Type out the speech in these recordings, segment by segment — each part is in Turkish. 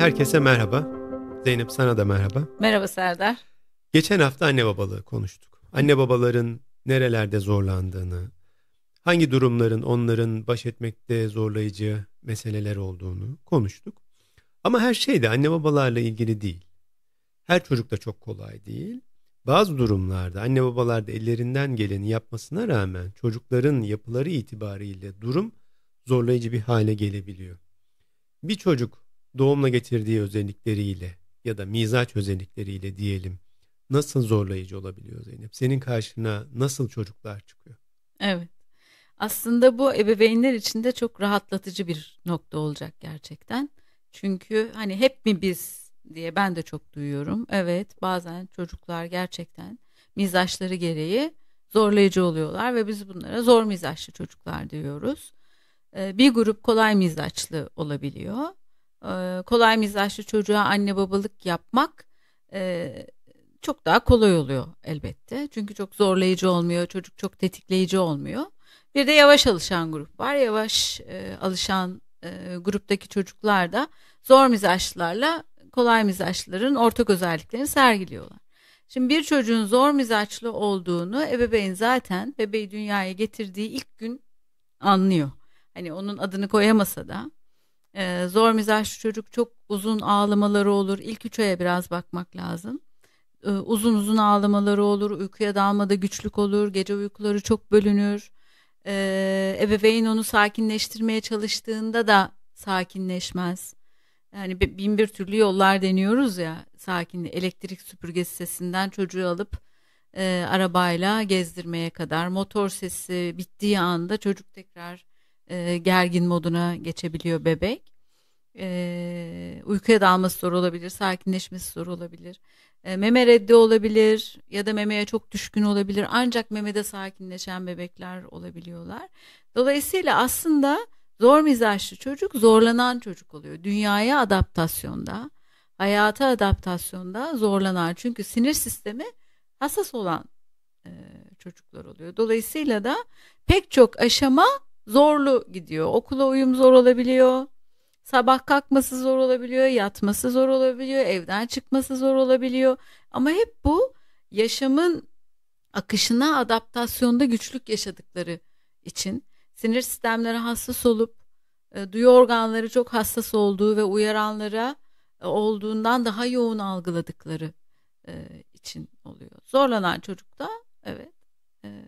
herkese merhaba. Zeynep sana da merhaba. Merhaba Serdar. Geçen hafta anne babalığı konuştuk. Anne babaların nerelerde zorlandığını, hangi durumların onların baş etmekte zorlayıcı meseleler olduğunu konuştuk. Ama her şey de anne babalarla ilgili değil. Her çocuk da çok kolay değil. Bazı durumlarda anne babalar da ellerinden geleni yapmasına rağmen çocukların yapıları itibariyle durum zorlayıcı bir hale gelebiliyor. Bir çocuk doğumla getirdiği özellikleriyle ya da mizaç özellikleriyle diyelim nasıl zorlayıcı olabiliyor Zeynep? Senin karşına nasıl çocuklar çıkıyor? Evet. Aslında bu ebeveynler için de çok rahatlatıcı bir nokta olacak gerçekten. Çünkü hani hep mi biz diye ben de çok duyuyorum. Evet bazen çocuklar gerçekten mizaçları gereği zorlayıcı oluyorlar ve biz bunlara zor mizaçlı çocuklar diyoruz. Ee, bir grup kolay mizaçlı olabiliyor. Ee, kolay mizaçlı çocuğa anne babalık yapmak e, çok daha kolay oluyor elbette. Çünkü çok zorlayıcı olmuyor, çocuk çok tetikleyici olmuyor. Bir de yavaş alışan grup var. Yavaş e, alışan e, gruptaki çocuklar da zor mizaçlılarla kolay mizaçlıların ortak özelliklerini sergiliyorlar. Şimdi bir çocuğun zor mizaçlı olduğunu ebeveyn zaten bebeği dünyaya getirdiği ilk gün anlıyor. Hani onun adını koyamasa da e, zor mizaçlı çocuk çok uzun ağlamaları olur. İlk üç aya biraz bakmak lazım. E, uzun uzun ağlamaları olur. Uykuya dalmada güçlük olur. Gece uykuları çok bölünür. E, ebeveyn onu sakinleştirmeye çalıştığında da sakinleşmez. Yani bin bir türlü yollar deniyoruz ya sakin elektrik süpürgesi sesinden çocuğu alıp e, arabayla gezdirmeye kadar motor sesi bittiği anda çocuk tekrar e, gergin moduna geçebiliyor bebek. E, uykuya dalması zor olabilir, sakinleşmesi zor olabilir. E, meme reddi olabilir ya da memeye çok düşkün olabilir. Ancak memede sakinleşen bebekler olabiliyorlar. Dolayısıyla aslında zor mizaçlı çocuk zorlanan çocuk oluyor. Dünyaya adaptasyonda, hayata adaptasyonda zorlanan. Çünkü sinir sistemi hassas olan e, çocuklar oluyor. Dolayısıyla da pek çok aşama zorlu gidiyor. Okula uyum zor olabiliyor. Sabah kalkması zor olabiliyor, yatması zor olabiliyor, evden çıkması zor olabiliyor. Ama hep bu yaşamın akışına adaptasyonda güçlük yaşadıkları için sinir sistemleri hassas olup e, duyu organları çok hassas olduğu ve uyaranlara e, olduğundan daha yoğun algıladıkları e, için oluyor. Zorlanan çocuk da evet e,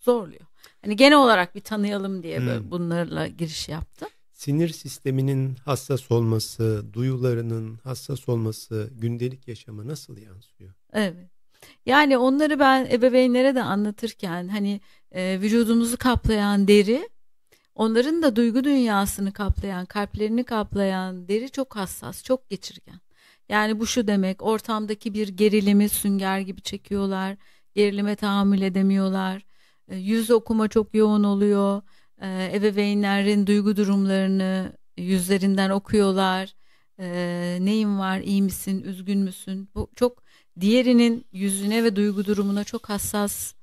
zorluyor. Hani genel olarak bir tanıyalım diye böyle hmm. bunlarla giriş yaptım. Sinir sisteminin hassas olması, duyularının hassas olması gündelik yaşama nasıl yansıyor? Evet. Yani onları ben ebeveynlere de anlatırken hani e, vücudumuzu kaplayan deri onların da duygu dünyasını kaplayan, kalplerini kaplayan deri çok hassas, çok geçirgen. Yani bu şu demek ortamdaki bir gerilimi sünger gibi çekiyorlar, gerilime tahammül edemiyorlar. E, yüz okuma çok yoğun oluyor. E, ebeveynlerin duygu durumlarını yüzlerinden okuyorlar. E, neyin var, iyi misin, üzgün müsün? Bu çok diğerinin yüzüne ve duygu durumuna çok hassas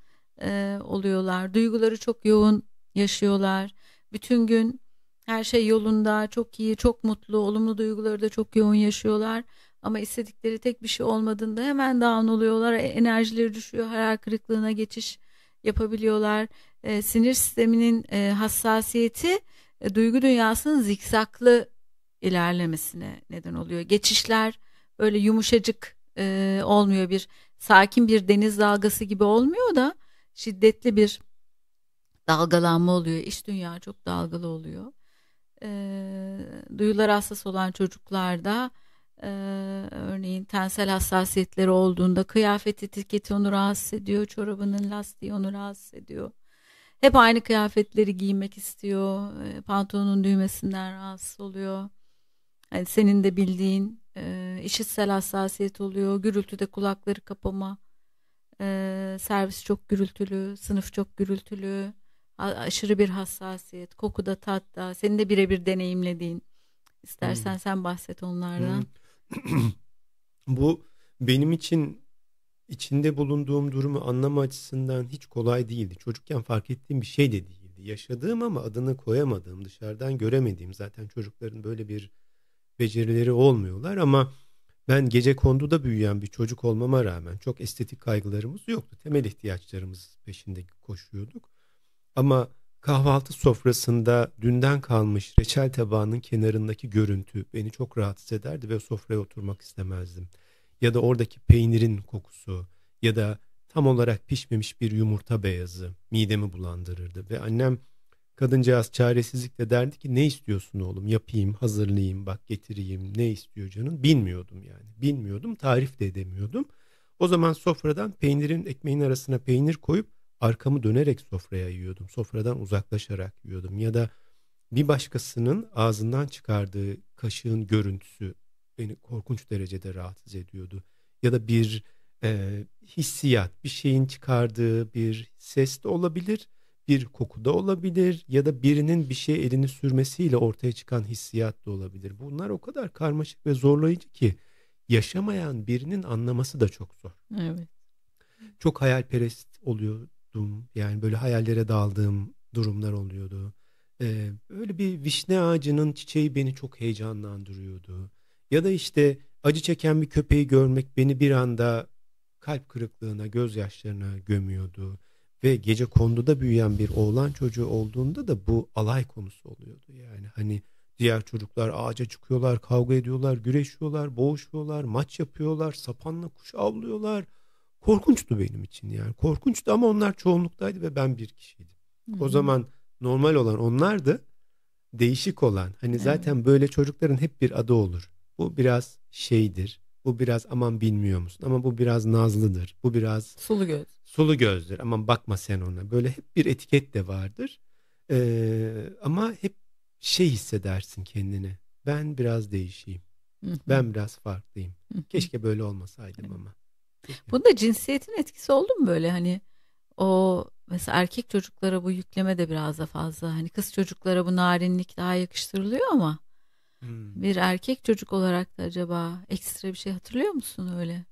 oluyorlar. Duyguları çok yoğun yaşıyorlar. Bütün gün her şey yolunda, çok iyi, çok mutlu, olumlu duyguları da çok yoğun yaşıyorlar. Ama istedikleri tek bir şey olmadığında hemen down oluyorlar. Enerjileri düşüyor, hayal kırıklığına geçiş yapabiliyorlar. E, sinir sisteminin e, hassasiyeti e, duygu dünyasının zikzaklı ilerlemesine neden oluyor. Geçişler böyle yumuşacık e, olmuyor bir sakin bir deniz dalgası gibi olmuyor da şiddetli bir dalgalanma oluyor. İç dünya çok dalgalı oluyor. E, duyular hassas olan çocuklarda ee, örneğin tensel hassasiyetleri olduğunda kıyafet etiketi onu rahatsız ediyor, çorabının lastiği onu rahatsız ediyor. Hep aynı kıyafetleri giymek istiyor, e, pantolonun düğmesinden rahatsız oluyor. Yani senin de bildiğin e, işitsel hassasiyet oluyor, gürültüde kulakları kapama, e, servis çok gürültülü, sınıf çok gürültülü, aşırı bir hassasiyet, kokuda tatta, senin de birebir deneyimlediğin. İstersen hmm. sen bahset onlardan. Hmm. Bu benim için içinde bulunduğum durumu anlama açısından hiç kolay değildi. Çocukken fark ettiğim bir şey de değildi. Yaşadığım ama adını koyamadığım, dışarıdan göremediğim zaten çocukların böyle bir becerileri olmuyorlar ama ben gece konduda büyüyen bir çocuk olmama rağmen çok estetik kaygılarımız yoktu. Temel ihtiyaçlarımız peşinde koşuyorduk. Ama kahvaltı sofrasında dünden kalmış reçel tabağının kenarındaki görüntü beni çok rahatsız ederdi ve sofraya oturmak istemezdim. Ya da oradaki peynirin kokusu ya da tam olarak pişmemiş bir yumurta beyazı midemi bulandırırdı. Ve annem kadıncağız çaresizlikle derdi ki ne istiyorsun oğlum? Yapayım hazırlayayım bak getireyim. Ne istiyor canın? Bilmiyordum yani. Bilmiyordum tarif de edemiyordum. O zaman sofradan peynirin ekmeğin arasına peynir koyup arkamı dönerek sofraya yiyordum. Sofradan uzaklaşarak yiyordum ya da bir başkasının ağzından çıkardığı kaşığın görüntüsü beni korkunç derecede rahatsız ediyordu. Ya da bir e, hissiyat, bir şeyin çıkardığı bir ses de olabilir, bir koku da olabilir ya da birinin bir şeye elini sürmesiyle ortaya çıkan hissiyat da olabilir. Bunlar o kadar karmaşık ve zorlayıcı ki yaşamayan birinin anlaması da çok zor. Evet. Çok hayalperest oluyordum. Yani böyle hayallere daldığım durumlar oluyordu. Ee, böyle bir vişne ağacının çiçeği beni çok heyecanlandırıyordu. Ya da işte acı çeken bir köpeği görmek beni bir anda kalp kırıklığına, gözyaşlarına gömüyordu. Ve gece konduda büyüyen bir oğlan çocuğu olduğunda da bu alay konusu oluyordu. Yani hani diğer çocuklar ağaca çıkıyorlar, kavga ediyorlar, güreşiyorlar, boğuşuyorlar, maç yapıyorlar, sapanla kuş avlıyorlar. Korkunçtu benim için yani. Korkunçtu ama onlar çoğunluktaydı ve ben bir kişiydim. Hı-hı. O zaman normal olan onlardı. Değişik olan. Hani zaten evet. böyle çocukların hep bir adı olur. Bu biraz şeydir. Bu biraz aman bilmiyor musun? Ama bu biraz nazlıdır. Bu biraz sulu göz. Sulu gözdür. Aman bakma sen ona. Böyle hep bir etiket de vardır. Ee, ama hep şey hissedersin kendini. Ben biraz değişeyim. Ben biraz farklıyım. Keşke böyle olmasaydım ama. Bunda cinsiyetin etkisi oldu mu böyle hani o mesela erkek çocuklara bu yükleme de biraz da fazla. Hani kız çocuklara bu narinlik daha yakıştırılıyor ama Hmm. Bir erkek çocuk olarak da acaba ekstra bir şey hatırlıyor musun öyle?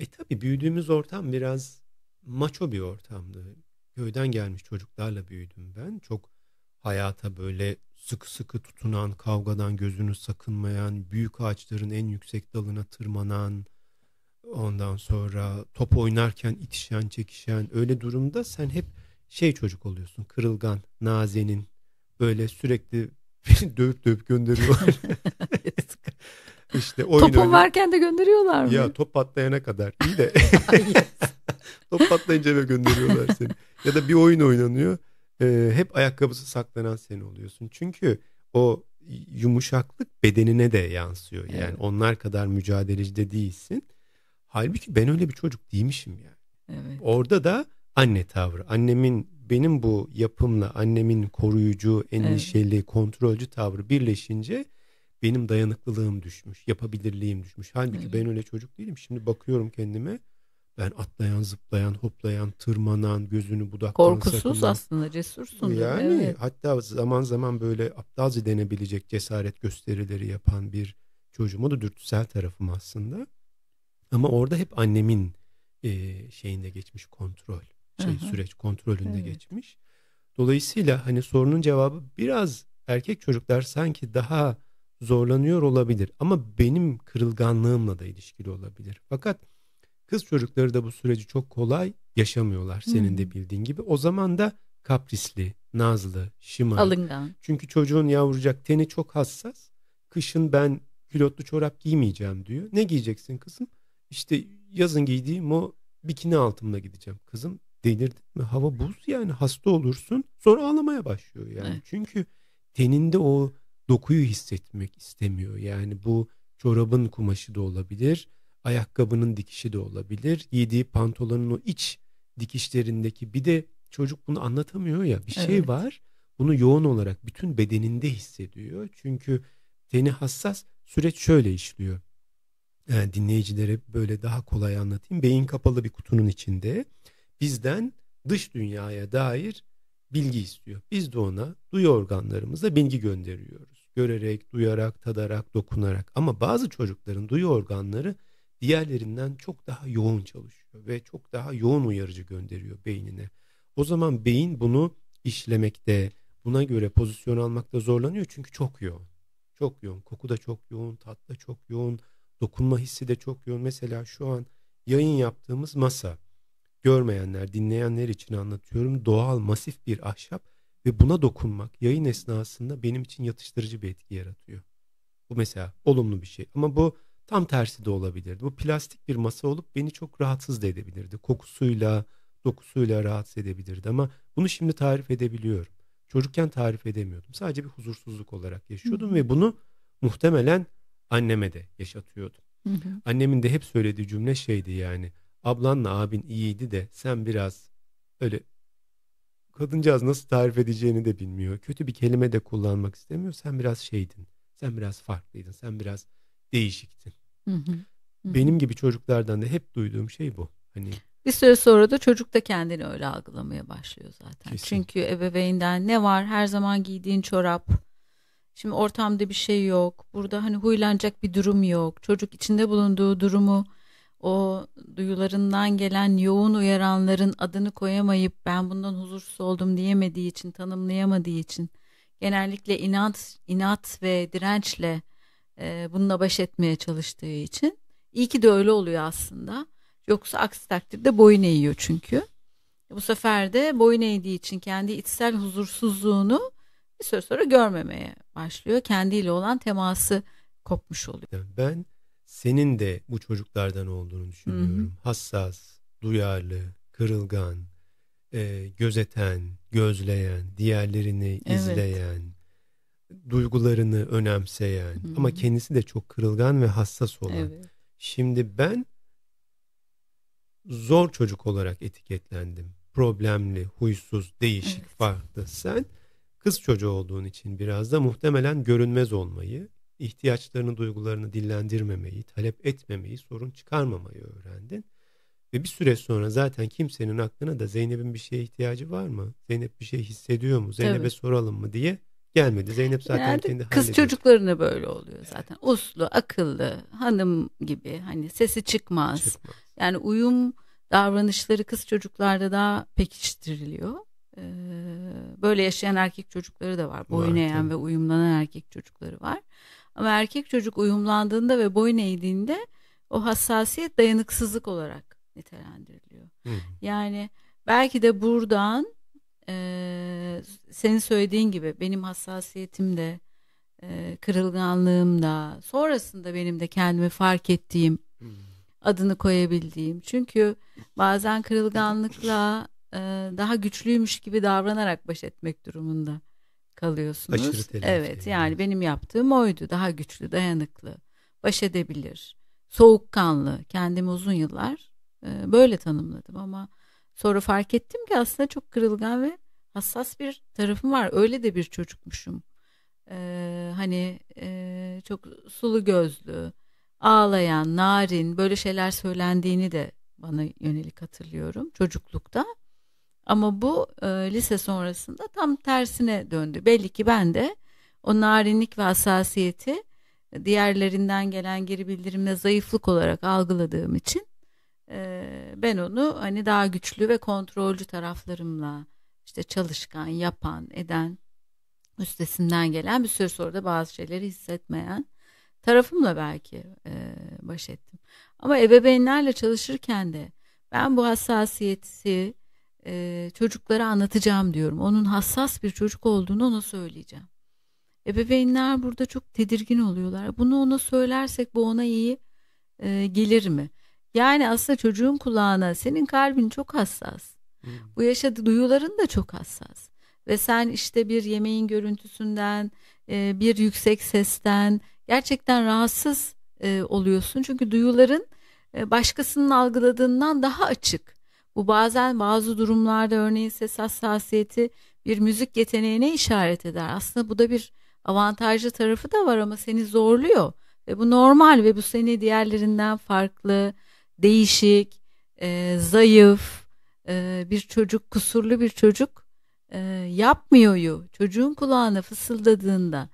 E tabi büyüdüğümüz ortam biraz maço bir ortamdı. Köyden gelmiş çocuklarla büyüdüm ben. Çok hayata böyle sıkı sıkı tutunan, kavgadan gözünü sakınmayan, büyük ağaçların en yüksek dalına tırmanan, ondan sonra top oynarken itişen, çekişen öyle durumda sen hep şey çocuk oluyorsun. Kırılgan, nazenin, böyle sürekli dövüp dövüp gönderiyorlar. İşte oyun Topun varken de gönderiyorlar mı? Ya top patlayana kadar. İyi de. top patlayınca eve gönderiyorlar seni. Ya da bir oyun oynanıyor. E, hep ayakkabısı saklanan sen oluyorsun. Çünkü o yumuşaklık bedenine de yansıyor. Yani evet. onlar kadar mücadeleci de değilsin. Halbuki ben öyle bir çocuk değilmişim yani. Evet. Orada da anne tavrı. Annemin benim bu yapımla annemin koruyucu, endişeli, evet. kontrolcü tavrı birleşince benim dayanıklılığım düşmüş, yapabilirliğim düşmüş. Halbuki evet. ben öyle çocuk değilim. Şimdi bakıyorum kendime. Ben atlayan, zıplayan, hoplayan, tırmanan, gözünü budaktan Korkusuz sakınan. aslında, cesursun. Yani evet. hatta zaman zaman böyle aptalca denebilecek cesaret gösterileri yapan bir çocuğum. O da dürtüsel tarafım aslında. Ama orada hep annemin e, şeyinde geçmiş kontrol şey Aha. süreç kontrolünde evet. geçmiş. Dolayısıyla hani sorunun cevabı biraz erkek çocuklar sanki daha zorlanıyor olabilir ama benim kırılganlığımla da ilişkili olabilir. Fakat kız çocukları da bu süreci çok kolay yaşamıyorlar senin hmm. de bildiğin gibi. O zaman da kaprisli, nazlı, şımarık. Alıngan. Çünkü çocuğun yavrucak teni çok hassas. Kışın ben külotlu çorap giymeyeceğim diyor. Ne giyeceksin kızım? İşte yazın giydiğim o bikini altımda gideceğim. Kızım delirdin mi? Hava buz yani hasta olursun. Sonra ağlamaya başlıyor yani. Evet. Çünkü teninde o dokuyu hissetmek istemiyor. Yani bu çorabın kumaşı da olabilir. Ayakkabının dikişi de olabilir. Giydiği pantolonun o iç dikişlerindeki bir de çocuk bunu anlatamıyor ya bir şey evet. var. Bunu yoğun olarak bütün bedeninde hissediyor. Çünkü teni hassas süreç şöyle işliyor. Yani dinleyicilere böyle daha kolay anlatayım. Beyin kapalı bir kutunun içinde bizden dış dünyaya dair bilgi istiyor. Biz de ona duyu organlarımıza bilgi gönderiyoruz. Görerek, duyarak, tadarak, dokunarak. Ama bazı çocukların duyu organları diğerlerinden çok daha yoğun çalışıyor ve çok daha yoğun uyarıcı gönderiyor beynine. O zaman beyin bunu işlemekte, buna göre pozisyon almakta zorlanıyor çünkü çok yoğun. Çok yoğun. Koku da çok yoğun, tat da çok yoğun, dokunma hissi de çok yoğun. Mesela şu an yayın yaptığımız masa görmeyenler, dinleyenler için anlatıyorum. Doğal, masif bir ahşap ve buna dokunmak yayın esnasında benim için yatıştırıcı bir etki yaratıyor. Bu mesela olumlu bir şey. Ama bu tam tersi de olabilirdi. Bu plastik bir masa olup beni çok rahatsız da edebilirdi. Kokusuyla, dokusuyla rahatsız edebilirdi ama bunu şimdi tarif edebiliyorum. Çocukken tarif edemiyordum. Sadece bir huzursuzluk olarak yaşıyordum ve bunu muhtemelen anneme de yaşatıyordum. Hı hı. Annemin de hep söylediği cümle şeydi yani. Ablanla abin iyiydi de sen biraz öyle kadıncağız nasıl tarif edeceğini de bilmiyor. Kötü bir kelime de kullanmak istemiyor. Sen biraz şeydin. Sen biraz farklıydın. Sen biraz değişiktin. Hı hı. Benim gibi çocuklardan da hep duyduğum şey bu. Hani bir süre sonra da çocuk da kendini öyle algılamaya başlıyor zaten. Kesin. Çünkü ebeveynden ne var? Her zaman giydiğin çorap. Şimdi ortamda bir şey yok. Burada hani huylanacak bir durum yok. Çocuk içinde bulunduğu durumu o duyularından gelen yoğun uyaranların adını koyamayıp ben bundan huzursuz oldum diyemediği için, tanımlayamadığı için genellikle inat, inat ve dirençle e, bununla baş etmeye çalıştığı için iyi ki de öyle oluyor aslında. Yoksa aksi takdirde boyun eğiyor çünkü. Bu sefer de boyun eğdiği için kendi içsel huzursuzluğunu bir süre sonra görmemeye başlıyor. Kendiyle olan teması kopmuş oluyor. Ben senin de bu çocuklardan olduğunu düşünüyorum. Hı hı. Hassas, duyarlı, kırılgan, e, gözeten, gözleyen, diğerlerini evet. izleyen, duygularını önemseyen hı hı. ama kendisi de çok kırılgan ve hassas olan. Evet. Şimdi ben zor çocuk olarak etiketlendim. Problemli, huysuz, değişik, evet. farklı. Sen kız çocuğu olduğun için biraz da muhtemelen görünmez olmayı, ihtiyaçlarını, duygularını dillendirmemeyi, talep etmemeyi, sorun çıkarmamayı öğrendin. Ve bir süre sonra zaten kimsenin aklına da Zeynep'in bir şeye ihtiyacı var mı? Zeynep bir şey hissediyor mu? Zeynep'e soralım mı diye gelmedi. Zeynep zaten Genelde kendi Kız çocuklarına böyle oluyor zaten. Uslu, akıllı, hanım gibi hani sesi çıkmaz. çıkmaz. Yani uyum davranışları kız çocuklarda daha pekiştiriliyor. Ee, böyle yaşayan erkek çocukları da var. Boyun eğen ve uyumlanan erkek çocukları var. Ama erkek çocuk uyumlandığında ve boyun eğdiğinde o hassasiyet dayanıksızlık olarak nitelendiriliyor. Hı. Yani belki de buradan e, senin söylediğin gibi benim hassasiyetim de e, kırılganlığım da sonrasında benim de kendimi fark ettiğim Hı. adını koyabildiğim. Çünkü bazen kırılganlıkla e, daha güçlüymüş gibi davranarak baş etmek durumunda kalıyorsunuz. Aşırı evet yani benim yaptığım oydu. Daha güçlü, dayanıklı, baş edebilir, soğukkanlı. Kendimi uzun yıllar e, böyle tanımladım ama sonra fark ettim ki aslında çok kırılgan ve hassas bir tarafım var. Öyle de bir çocukmuşum. Ee, hani e, çok sulu gözlü, ağlayan, narin böyle şeyler söylendiğini de bana yönelik hatırlıyorum çocuklukta. Ama bu e, lise sonrasında tam tersine döndü. Belli ki ben de o narinlik ve hassasiyeti diğerlerinden gelen geri bildirimle zayıflık olarak algıladığım için e, ben onu hani daha güçlü ve kontrolcü taraflarımla işte çalışkan, yapan, eden, üstesinden gelen bir süre sonra da bazı şeyleri hissetmeyen tarafımla belki e, baş ettim. Ama ebeveynlerle çalışırken de ben bu hassasiyeti e, çocuklara anlatacağım diyorum. Onun hassas bir çocuk olduğunu ona söyleyeceğim. Ebeveynler burada çok tedirgin oluyorlar. Bunu ona söylersek bu ona iyi e, gelir mi? Yani aslında çocuğun kulağına senin kalbin çok hassas. Hmm. Bu yaşadığı duyuların da çok hassas. Ve sen işte bir yemeğin görüntüsünden, e, bir yüksek sesten gerçekten rahatsız e, oluyorsun. Çünkü duyuların e, başkasının algıladığından daha açık. Bu bazen bazı durumlarda örneğin ses hassasiyeti bir müzik yeteneğine işaret eder. Aslında bu da bir avantajlı tarafı da var ama seni zorluyor. Ve bu normal ve bu seni diğerlerinden farklı, değişik, e, zayıf e, bir çocuk, kusurlu bir çocuk e, yapmıyor. Çocuğun kulağına fısıldadığında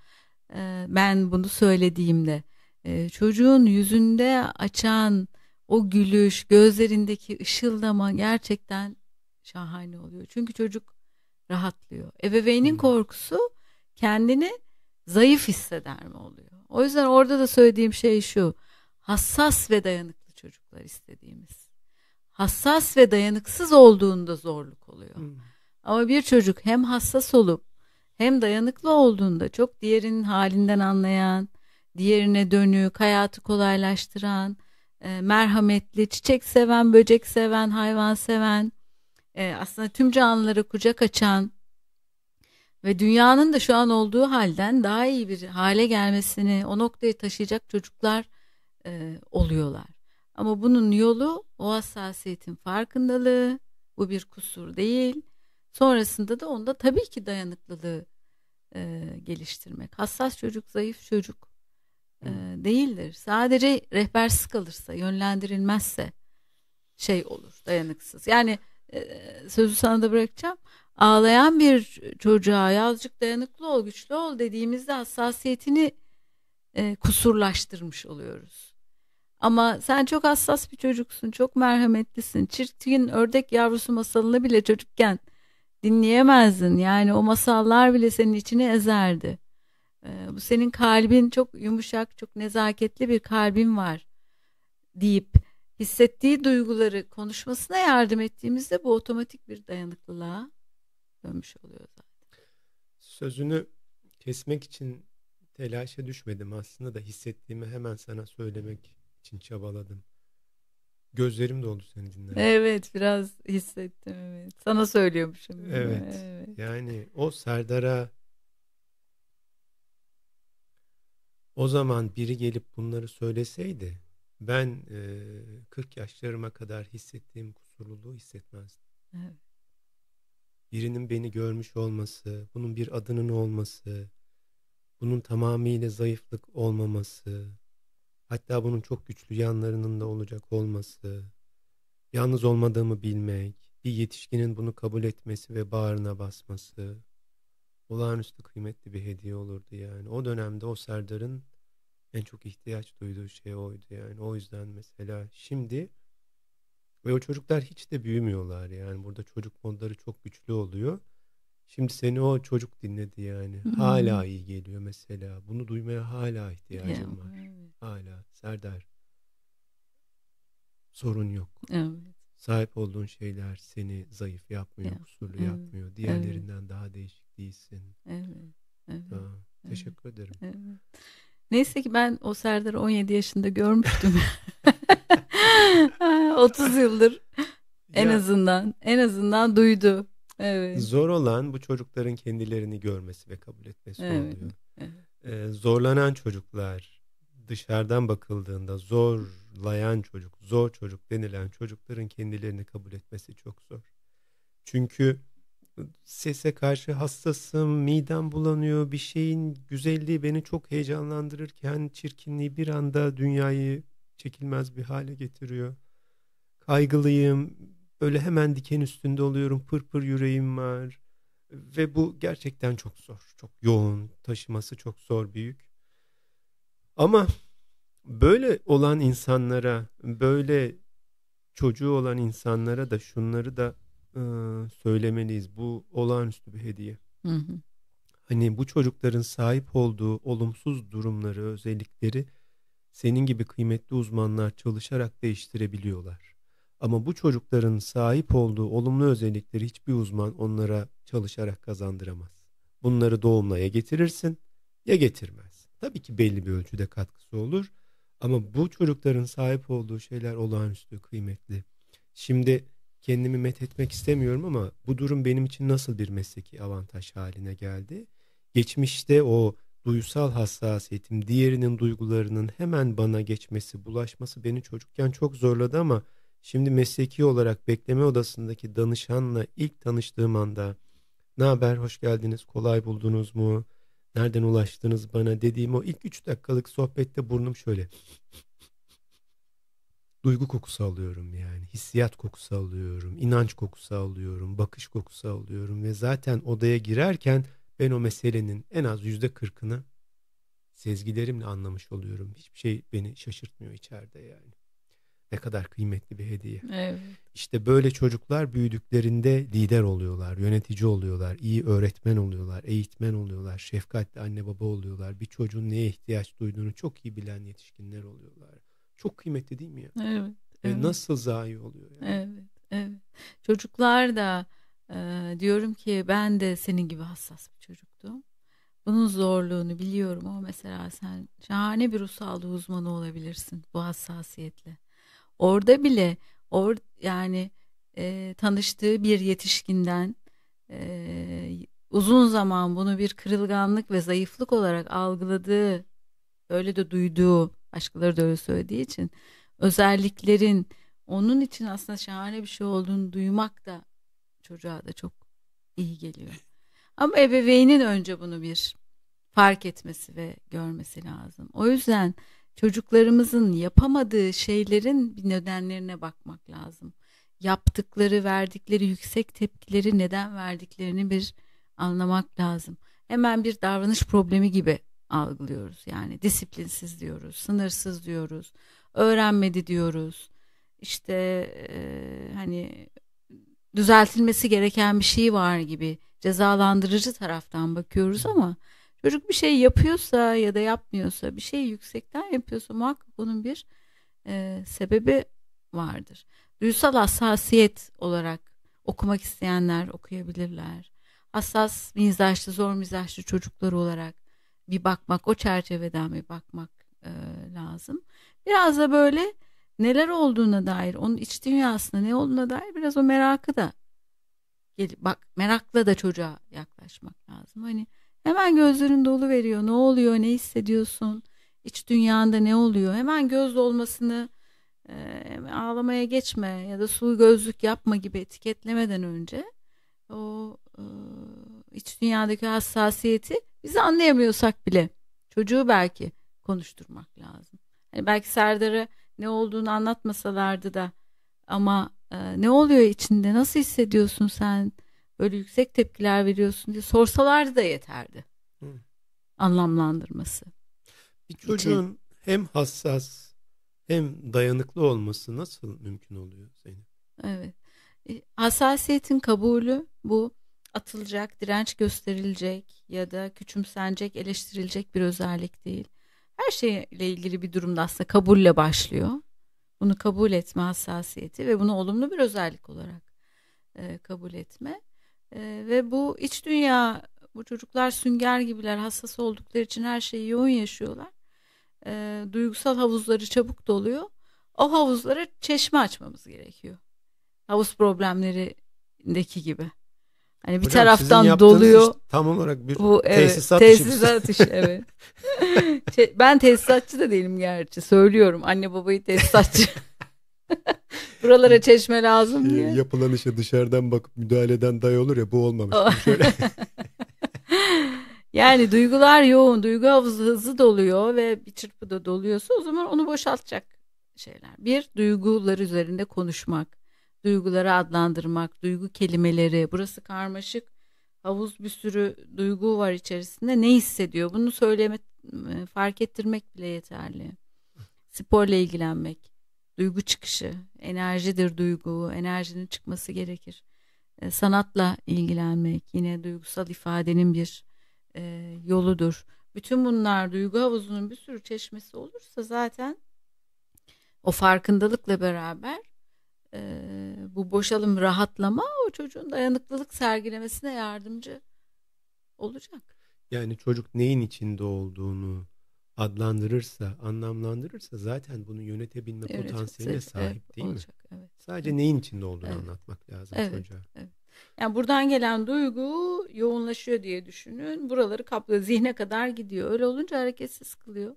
e, ben bunu söylediğimde e, çocuğun yüzünde açan o gülüş, gözlerindeki ışıldama gerçekten şahane oluyor. Çünkü çocuk rahatlıyor. Ebeveynin korkusu kendini zayıf hisseder mi oluyor? O yüzden orada da söylediğim şey şu. Hassas ve dayanıklı çocuklar istediğimiz. Hassas ve dayanıksız olduğunda zorluk oluyor. Hmm. Ama bir çocuk hem hassas olup hem dayanıklı olduğunda çok diğerinin halinden anlayan, diğerine dönük, hayatı kolaylaştıran, e, merhametli, çiçek seven, böcek seven, hayvan seven, e, aslında tüm canlılara kucak açan ve dünyanın da şu an olduğu halden daha iyi bir hale gelmesini o noktaya taşıyacak çocuklar e, oluyorlar. Ama bunun yolu o hassasiyetin farkındalığı, bu bir kusur değil. Sonrasında da onda tabii ki dayanıklılığı e, geliştirmek. Hassas çocuk, zayıf çocuk e, değildir. Sadece rehbersiz kalırsa, yönlendirilmezse şey olur, dayanıksız. Yani e, sözü sana da bırakacağım. Ağlayan bir çocuğa yazcık dayanıklı ol, güçlü ol dediğimizde hassasiyetini e, kusurlaştırmış oluyoruz. Ama sen çok hassas bir çocuksun, çok merhametlisin. Çirkin ördek yavrusu masalını bile çocukken dinleyemezdin. Yani o masallar bile senin içini ezerdi. Ee, bu senin kalbin çok yumuşak, çok nezaketli bir kalbin var deyip hissettiği duyguları konuşmasına yardım ettiğimizde bu otomatik bir dayanıklılığa dönmüş oluyor zaten. Sözünü kesmek için telaşa düşmedim aslında da hissettiğimi hemen sana söylemek için çabaladım. Gözlerim doldu seni dinlerken. Evet biraz hissettim evet. Sana söylüyormuşum. Evet. evet. Yani o Serdar'a o zaman biri gelip bunları söyleseydi ben e, 40 yaşlarıma kadar hissettiğim kusurluluğu hissetmezdim. Evet. Birinin beni görmüş olması, bunun bir adının olması, bunun tamamıyla zayıflık olmaması, hatta bunun çok güçlü yanlarının da olacak olması, yalnız olmadığımı bilmek, bir yetişkinin bunu kabul etmesi ve bağrına basması olağanüstü kıymetli bir hediye olurdu yani. O dönemde o Serdar'ın en çok ihtiyaç duyduğu şey oydu yani. O yüzden mesela şimdi ve o çocuklar hiç de büyümüyorlar yani. Burada çocuk modları çok güçlü oluyor. Şimdi seni o çocuk dinledi yani. Hı-hı. Hala iyi geliyor mesela. Bunu duymaya hala ihtiyacım ya, var. Evet. Hala. Serdar. Sorun yok. Evet. Sahip olduğun şeyler seni zayıf yapmıyor, ya, kusurlu evet. yapmıyor. Diğerlerinden evet. daha değişik değilsin. Evet. evet. Tamam. Teşekkür evet. ederim. Evet. Neyse ki ben o Serdar'ı 17 yaşında görmüştüm. 30 yıldır en ya, azından en azından duydu. Evet. Zor olan bu çocukların kendilerini görmesi ve kabul etmesi evet. oluyor. Evet. Ee, zorlanan çocuklar dışarıdan bakıldığında zorlayan çocuk, zor çocuk denilen çocukların kendilerini kabul etmesi çok zor. Çünkü sese karşı hassasım, midem bulanıyor, bir şeyin güzelliği beni çok heyecanlandırırken çirkinliği bir anda dünyayı çekilmez bir hale getiriyor. Kaygılıyım, böyle hemen diken üstünde oluyorum, pır pır yüreğim var. Ve bu gerçekten çok zor, çok yoğun, taşıması çok zor, büyük. Ama böyle olan insanlara, böyle çocuğu olan insanlara da şunları da e, söylemeliyiz. Bu olağanüstü bir hediye. Hı hı. Hani bu çocukların sahip olduğu olumsuz durumları, özellikleri senin gibi kıymetli uzmanlar çalışarak değiştirebiliyorlar. Ama bu çocukların sahip olduğu olumlu özellikleri hiçbir uzman onlara çalışarak kazandıramaz. Bunları doğumla ya getirirsin ya getirmez. Tabii ki belli bir ölçüde katkısı olur. Ama bu çocukların sahip olduğu şeyler olağanüstü kıymetli. Şimdi kendimi methetmek istemiyorum ama bu durum benim için nasıl bir mesleki avantaj haline geldi? Geçmişte o duysal hassasiyetim, diğerinin duygularının hemen bana geçmesi, bulaşması beni çocukken çok zorladı ama şimdi mesleki olarak bekleme odasındaki danışanla ilk tanıştığım anda ne haber, hoş geldiniz, kolay buldunuz mu, nereden ulaştınız bana dediğim o ilk üç dakikalık sohbette burnum şöyle duygu kokusu alıyorum yani. Hissiyat kokusu alıyorum, inanç kokusu alıyorum, bakış kokusu alıyorum ve zaten odaya girerken ben o meselenin en az yüzde kırkını sezgilerimle anlamış oluyorum. Hiçbir şey beni şaşırtmıyor içeride yani. Ne kadar kıymetli bir hediye. Evet. İşte böyle çocuklar büyüdüklerinde lider oluyorlar, yönetici oluyorlar, iyi öğretmen oluyorlar, eğitmen oluyorlar, şefkatli anne baba oluyorlar. Bir çocuğun neye ihtiyaç duyduğunu çok iyi bilen yetişkinler oluyorlar. Çok kıymetli değil mi ya? Evet. Ve evet. nasıl zayi oluyor yani? Evet. Evet. Çocuklar da e, diyorum ki ben de senin gibi hassas bir çocuktum. Bunun zorluğunu biliyorum ama mesela sen şahane bir ruh sağlığı uzmanı olabilirsin bu hassasiyetle. Orada bile or yani e, tanıştığı bir yetişkinden e, uzun zaman bunu bir kırılganlık ve zayıflık olarak algıladığı öyle de duyduğu başkaları da öyle söylediği için özelliklerin onun için aslında şahane bir şey olduğunu duymak da çocuğa da çok iyi geliyor. Ama ebeveynin önce bunu bir fark etmesi ve görmesi lazım. O yüzden çocuklarımızın yapamadığı şeylerin bir nedenlerine bakmak lazım. Yaptıkları, verdikleri yüksek tepkileri neden verdiklerini bir anlamak lazım. Hemen bir davranış problemi gibi algılıyoruz. Yani disiplinsiz diyoruz, sınırsız diyoruz, öğrenmedi diyoruz. İşte e, hani düzeltilmesi gereken bir şey var gibi cezalandırıcı taraftan bakıyoruz ama çocuk bir şey yapıyorsa ya da yapmıyorsa bir şey yüksekten yapıyorsa muhakkak onun bir e, sebebi vardır. Duysal hassasiyet olarak okumak isteyenler okuyabilirler. Hassas mizaçlı, zor mizaçlı çocuklar olarak bir bakmak, o çerçeveden bir bakmak e, lazım. Biraz da böyle neler olduğuna dair, onun iç dünyasında ne olduğuna dair biraz o merakı da bak merakla da çocuğa yaklaşmak lazım. Hani hemen gözlerin dolu veriyor. Ne oluyor? Ne hissediyorsun? İç dünyanda ne oluyor? Hemen göz dolmasını e, ağlamaya geçme ya da sulu gözlük yapma gibi etiketlemeden önce o e, iç dünyadaki hassasiyeti biz anlayamıyorsak bile çocuğu belki konuşturmak lazım. Hani belki Serdar'a ne olduğunu anlatmasalardı da ama e, ne oluyor içinde nasıl hissediyorsun sen böyle yüksek tepkiler veriyorsun diye sorsalardı da yeterdi. Hı. Anlamlandırması. Bir çocuğun için. hem hassas hem dayanıklı olması nasıl mümkün oluyor Zeynep? Evet. E, hassasiyetin kabulü bu atılacak, direnç gösterilecek ya da küçümsenecek, eleştirilecek bir özellik değil. Her şeyle ilgili bir durumda aslında kabulle başlıyor. Bunu kabul etme hassasiyeti ve bunu olumlu bir özellik olarak e, kabul etme. E, ve bu iç dünya, bu çocuklar sünger gibiler, hassas oldukları için her şeyi yoğun yaşıyorlar. E, duygusal havuzları çabuk doluyor. O havuzlara çeşme açmamız gerekiyor. Havuz problemlerindeki gibi. Hani bir Hocam, taraftan doluyor. tam olarak bir bu, evet, tesisat, tesisat işi. evet. şey, ben tesisatçı da değilim gerçi. Söylüyorum anne babayı tesisatçı. Buralara çeşme lazım diye. Yapılan işe dışarıdan bakıp müdahaleden day olur ya bu olmamış. Şöyle. yani duygular yoğun, duygu havuzu hızlı doluyor ve bir çırpıda doluyorsa o zaman onu boşaltacak şeyler. Bir, duygular üzerinde konuşmak duyguları adlandırmak, duygu kelimeleri. Burası karmaşık. Havuz bir sürü duygu var içerisinde. Ne hissediyor? Bunu söyleme, e, fark ettirmek bile yeterli. Sporla ilgilenmek, duygu çıkışı, enerjidir duygu, enerjinin çıkması gerekir. E, sanatla ilgilenmek yine duygusal ifadenin bir e, yoludur. Bütün bunlar duygu havuzunun bir sürü çeşmesi olursa zaten o farkındalıkla beraber e, bu boşalım rahatlama o çocuğun dayanıklılık sergilemesine yardımcı olacak. Yani çocuk neyin içinde olduğunu adlandırırsa, anlamlandırırsa zaten bunu yönetebilme Yönetip, potansiyeline sahip evet, değil olacak, mi? Evet. Sadece evet. neyin içinde olduğunu evet. anlatmak lazım evet, çocuğa. Evet. Yani buradan gelen duygu yoğunlaşıyor diye düşünün. Buraları kaplıyor. Zihne kadar gidiyor. Öyle olunca hareketsiz kılıyor.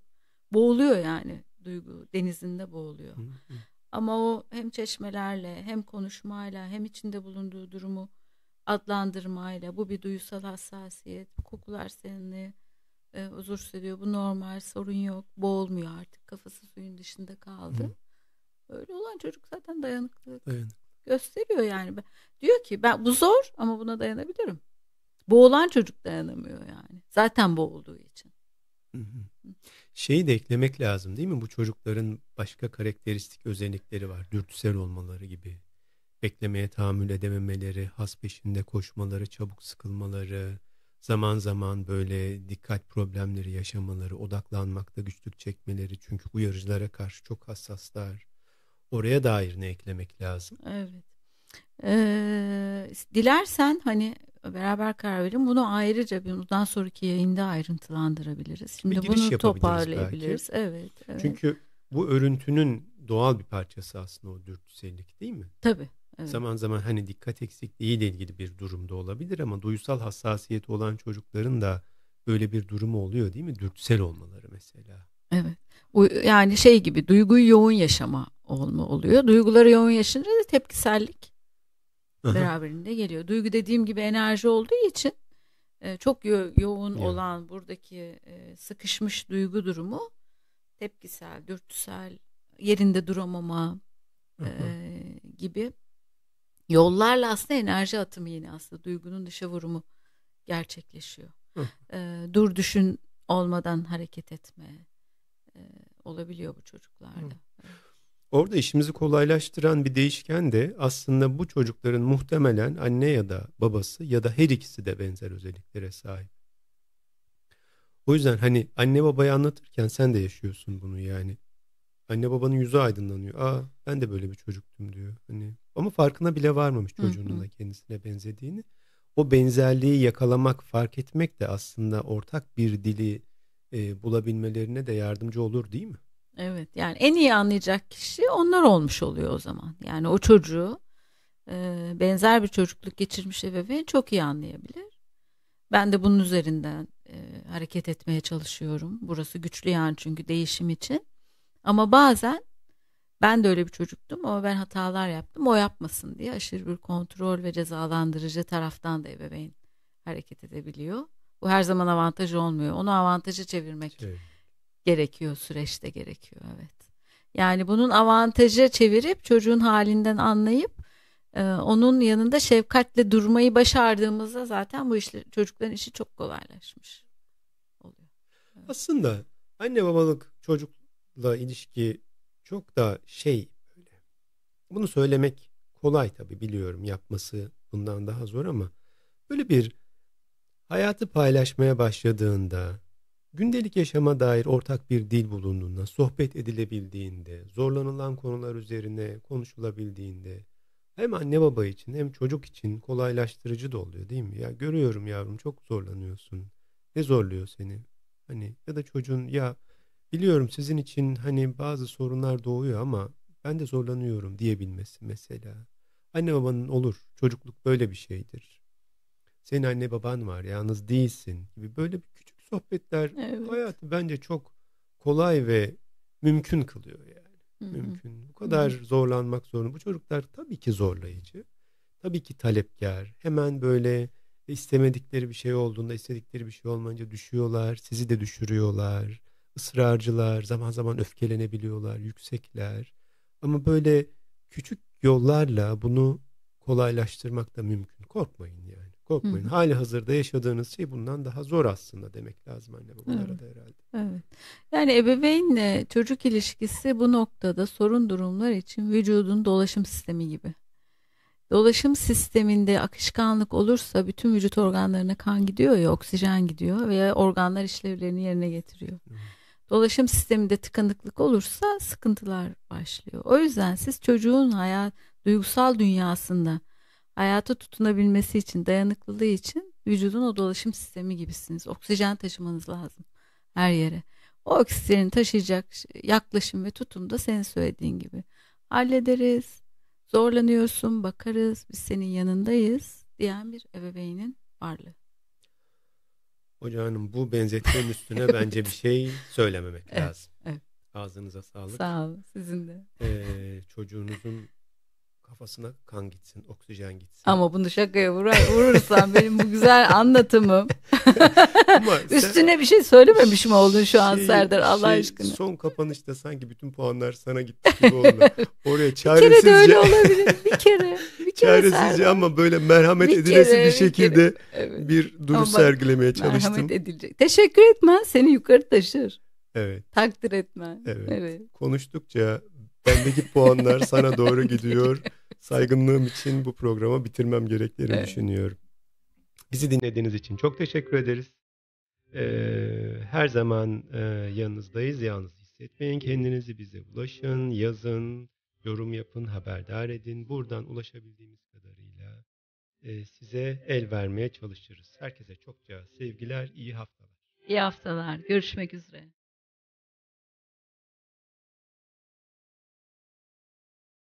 Boğuluyor yani duygu denizinde boğuluyor. Hı hı. Ama o hem çeşmelerle hem konuşmayla hem içinde bulunduğu durumu adlandırmayla bu bir duysal hassasiyet, kokular seninle e, huzursuz ediyor. Bu normal, sorun yok. Boğulmuyor artık. Kafası suyun dışında kaldı. Hı. Öyle olan çocuk zaten dayanıklılık Dayanık. gösteriyor yani. Diyor ki ben bu zor ama buna dayanabilirim. Boğulan çocuk dayanamıyor yani. Zaten boğulduğu için. Hı hı. Şeyi de eklemek lazım değil mi? Bu çocukların başka karakteristik özellikleri var. Dürtüsel olmaları gibi. Beklemeye tahammül edememeleri, has peşinde koşmaları, çabuk sıkılmaları, zaman zaman böyle dikkat problemleri yaşamaları, odaklanmakta güçlük çekmeleri. Çünkü uyarıcılara karşı çok hassaslar. Oraya dair ne eklemek lazım? Evet. Ee, dilersen hani beraber karar verin. Bunu ayrıca bundan sonraki yayında ayrıntılandırabiliriz. Şimdi bir bunu toparlayabiliriz. Evet, evet. Çünkü bu örüntünün doğal bir parçası aslında o dürtüsellik değil mi? Tabii. Evet. Zaman zaman hani dikkat eksikliği ile ilgili bir durumda olabilir ama duysal hassasiyeti olan çocukların da böyle bir durumu oluyor değil mi? Dürtüsel olmaları mesela. Evet. Yani şey gibi duyguyu yoğun yaşama olma oluyor. Duyguları yoğun yaşayınca da tepkisellik Beraberinde geliyor. Duygu dediğim gibi enerji olduğu için e, çok yo- yoğun yani. olan buradaki e, sıkışmış duygu durumu tepkisel, dürtüsel, yerinde duramama e, gibi yollarla aslında enerji atımı yine aslında duygunun dışa vurumu gerçekleşiyor. E, dur düşün olmadan hareket etme e, olabiliyor bu çocuklarda. Orada işimizi kolaylaştıran bir değişken de aslında bu çocukların muhtemelen anne ya da babası ya da her ikisi de benzer özelliklere sahip. O yüzden hani anne babaya anlatırken sen de yaşıyorsun bunu yani. Anne babanın yüzü aydınlanıyor. Aa ben de böyle bir çocuktum diyor. Hani ama farkına bile varmamış çocuğunun da kendisine benzediğini. O benzerliği yakalamak, fark etmek de aslında ortak bir dili e, bulabilmelerine de yardımcı olur değil mi? Evet yani en iyi anlayacak kişi onlar olmuş oluyor o zaman. Yani o çocuğu e, benzer bir çocukluk geçirmiş ebeveyn çok iyi anlayabilir. Ben de bunun üzerinden e, hareket etmeye çalışıyorum. Burası güçlü yani çünkü değişim için. Ama bazen ben de öyle bir çocuktum ama ben hatalar yaptım. O yapmasın diye aşırı bir kontrol ve cezalandırıcı taraftan da ebeveyn hareket edebiliyor. Bu her zaman avantaj olmuyor. Onu avantaja çevirmek şey. Gerekiyor, süreçte gerekiyor evet. Yani bunun avantajı çevirip çocuğun halinden anlayıp e, onun yanında şefkatle durmayı başardığımızda zaten bu işle çocukların işi çok kolaylaşmış oluyor. Evet. Aslında anne babalık çocukla ilişki çok da şey böyle. Bunu söylemek kolay tabii biliyorum yapması bundan daha zor ama böyle bir hayatı paylaşmaya başladığında gündelik yaşama dair ortak bir dil bulunduğunda, sohbet edilebildiğinde, zorlanılan konular üzerine konuşulabildiğinde hem anne baba için hem çocuk için kolaylaştırıcı da oluyor değil mi? Ya görüyorum yavrum çok zorlanıyorsun. Ne zorluyor seni? Hani ya da çocuğun ya biliyorum sizin için hani bazı sorunlar doğuyor ama ben de zorlanıyorum diyebilmesi mesela. Anne babanın olur. Çocukluk böyle bir şeydir. Senin anne baban var. Yalnız değilsin gibi böyle bir sohbetler evet. hayatı bence çok kolay ve mümkün kılıyor yani. Hı-hı. Mümkün. Bu kadar Hı-hı. zorlanmak zorunda. Bu çocuklar tabii ki zorlayıcı. Tabii ki talepkar. Hemen böyle istemedikleri bir şey olduğunda istedikleri bir şey olmayınca düşüyorlar. Sizi de düşürüyorlar ısrarcılar, zaman zaman öfkelenebiliyorlar, yüksekler. Ama böyle küçük yollarla bunu kolaylaştırmak da mümkün. Korkmayın yani. Korkmayın. Hı. Hali hazırda yaşadığınız şey bundan daha zor aslında demek lazım anne babalara evet. da herhalde. Evet. Yani ebeveynle çocuk ilişkisi bu noktada sorun durumlar için vücudun dolaşım sistemi gibi. Dolaşım sisteminde akışkanlık olursa bütün vücut organlarına kan gidiyor ya oksijen gidiyor ve organlar işlevlerini yerine getiriyor. Hı. Dolaşım sisteminde tıkanıklık olursa sıkıntılar başlıyor. O yüzden siz çocuğun hayat, duygusal dünyasında hayata tutunabilmesi için, dayanıklılığı için vücudun o dolaşım sistemi gibisiniz. Oksijen taşımanız lazım her yere. O oksijeni taşıyacak yaklaşım ve tutum da senin söylediğin gibi. Hallederiz, zorlanıyorsun, bakarız, biz senin yanındayız diyen bir ebeveynin varlığı. Hocam bu benzetmenin üstüne bence bir şey söylememek evet, lazım. Evet. Ağzınıza sağlık. Sağ olun sizin de. Ee, çocuğunuzun kafasına kan gitsin, oksijen gitsin. Ama bunu şakaya vurar, vurursan benim bu güzel anlatımım. Üstüne bir şey söylememişim oldun şu an şey, Serdar Allah şey, aşkına. Son kapanışta sanki bütün puanlar sana gitti gibi oldu. Oraya çaresizce. Bir kere de öyle olabilir. Bir kere. Bir kere çaresizce Serdar. ama böyle merhamet bir edilesi kere, bir şekilde bir, evet. bir duruş ama sergilemeye çalıştım. Merhamet edilecek. Teşekkür etmen seni yukarı taşır. Evet. Takdir etmen. Evet. evet. Konuştukça bendeki puanlar sana doğru gidiyor. Saygınlığım için bu programı bitirmem gerektiğini Evet. düşünüyorum. Bizi dinlediğiniz için çok teşekkür ederiz. Ee, her zaman e, yanınızdayız. Yalnız hissetmeyin. Kendinizi bize ulaşın, yazın, yorum yapın, haberdar edin. Buradan ulaşabildiğimiz kadarıyla e, size el vermeye çalışırız. Herkese çokça sevgiler, iyi haftalar. İyi haftalar. Görüşmek üzere.